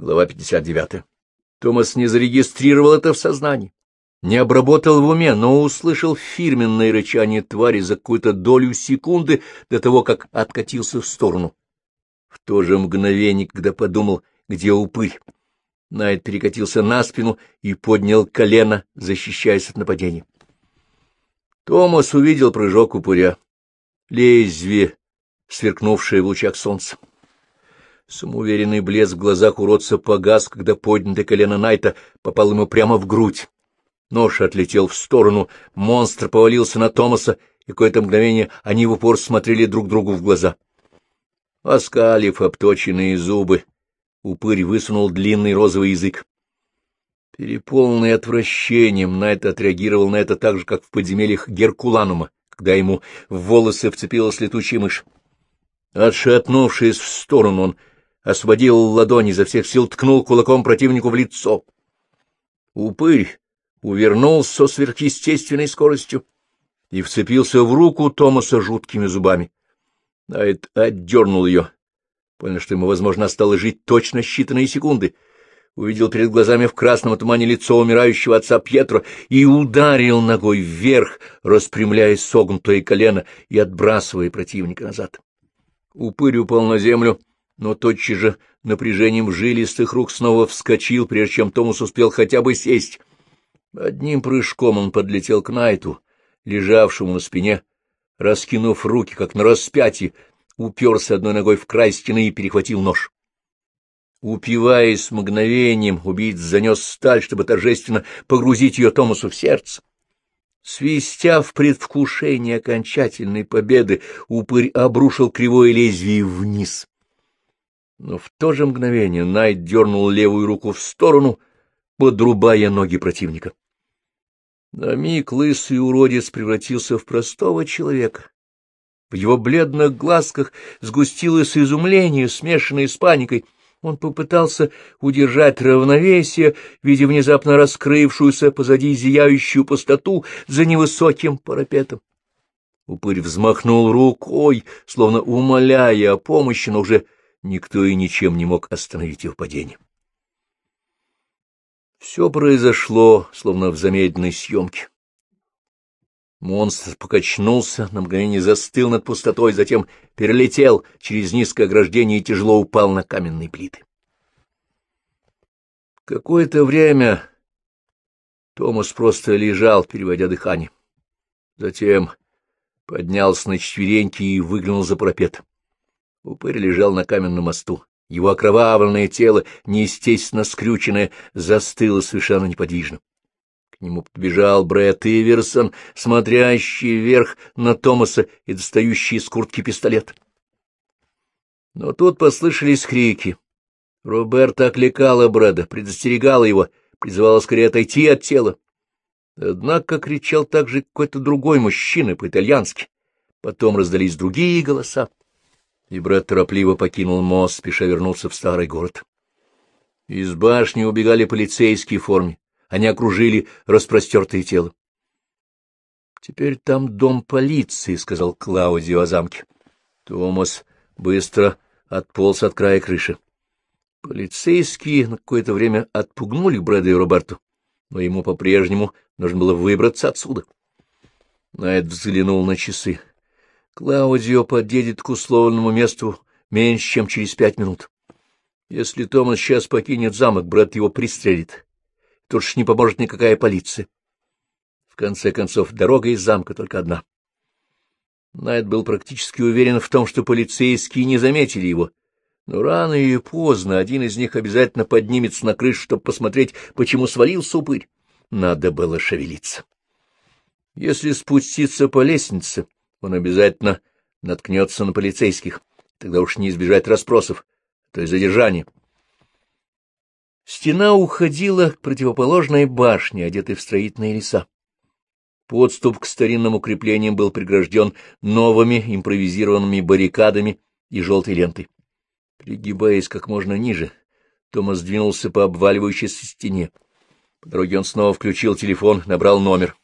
Глава 59. Томас не зарегистрировал это в сознании, не обработал в уме, но услышал фирменное рычание твари за какую-то долю секунды до того, как откатился в сторону. В то же мгновение, когда подумал, где упырь, Найт перекатился на спину и поднял колено, защищаясь от нападения. Томас увидел прыжок упыря, лезвие, сверкнувшее в лучах солнца. Самоуверенный блеск в глазах уродца погас, когда поднятое колено Найта попал ему прямо в грудь. Нож отлетел в сторону, монстр повалился на Томаса, и какое-то мгновение они в упор смотрели друг другу в глаза. Оскалив обточенные зубы, упырь высунул длинный розовый язык. Переполненный отвращением, Найт отреагировал на это так же, как в подземельях Геркуланума, когда ему в волосы вцепилась летучая мышь. Отшатнувшись в сторону, он освободил ладони, изо всех сил ткнул кулаком противнику в лицо. Упырь увернулся со сверхъестественной скоростью и вцепился в руку Томаса жуткими зубами. Найт отдернул ее. Понял, что ему, возможно, осталось жить точно считанные секунды. Увидел перед глазами в красном тумане лицо умирающего отца Пьетро и ударил ногой вверх, распрямляя согнутое колено и отбрасывая противника назад. Упырь упал на землю но тотчас же напряжением жилистых рук снова вскочил, прежде чем Томас успел хотя бы сесть. Одним прыжком он подлетел к Найту, лежавшему на спине, раскинув руки, как на распятии, уперся одной ногой в край стены и перехватил нож. Упиваясь мгновением, убийц занес сталь, чтобы торжественно погрузить ее Томасу в сердце. Свистя в предвкушении окончательной победы, упырь обрушил кривое лезвие вниз. Но в то же мгновение Найт дернул левую руку в сторону, подрубая ноги противника. На миг лысый уродец превратился в простого человека. В его бледных глазках сгустилось изумление, смешанное с паникой. Он попытался удержать равновесие, видя внезапно раскрывшуюся позади зияющую пустоту за невысоким парапетом. Упырь взмахнул рукой, словно умоляя о помощи, но уже никто и ничем не мог остановить его падение. Все произошло, словно в замедленной съемке. Монстр покачнулся, на мгновение застыл над пустотой, затем перелетел через низкое ограждение и тяжело упал на каменные плиты. Какое-то время Томас просто лежал, переводя дыхание. Затем поднялся на четвереньки и выглянул за парапет. Упырь лежал на каменном мосту. Его окровавленное тело, неестественно скрюченное, застыло совершенно неподвижно. К нему подбежал Брэд Иверсон, смотрящий вверх на Томаса и достающий из куртки пистолет. Но тут послышались крики. Роберта окликала Брэда, предостерегала его, призывала скорее отойти от тела. Однако кричал также какой-то другой мужчина по-итальянски. Потом раздались другие голоса и брат торопливо покинул мост, спеша вернуться в старый город. Из башни убегали полицейские в форме, они окружили распростертое тело. — Теперь там дом полиции, — сказал Клаудио о замке. Томас быстро отполз от края крыши. Полицейские на какое-то время отпугнули Брэда и Роберту, но ему по-прежнему нужно было выбраться отсюда. Найт взглянул на часы. Клаудио подъедет к условленному месту меньше, чем через пять минут. Если Томас сейчас покинет замок, брат его пристрелит. Тут ж не поможет никакая полиция. В конце концов, дорога из замка только одна. Найт был практически уверен в том, что полицейские не заметили его. Но рано или поздно один из них обязательно поднимется на крышу, чтобы посмотреть, почему свалился упырь. Надо было шевелиться. Если спуститься по лестнице он обязательно наткнется на полицейских. Тогда уж не избежать расспросов, то есть задержания. Стена уходила к противоположной башне, одетой в строительные леса. Подступ к старинным укреплениям был прегражден новыми импровизированными баррикадами и желтой лентой. Пригибаясь как можно ниже, Томас двинулся по обваливающейся стене. По дороге он снова включил телефон, набрал номер.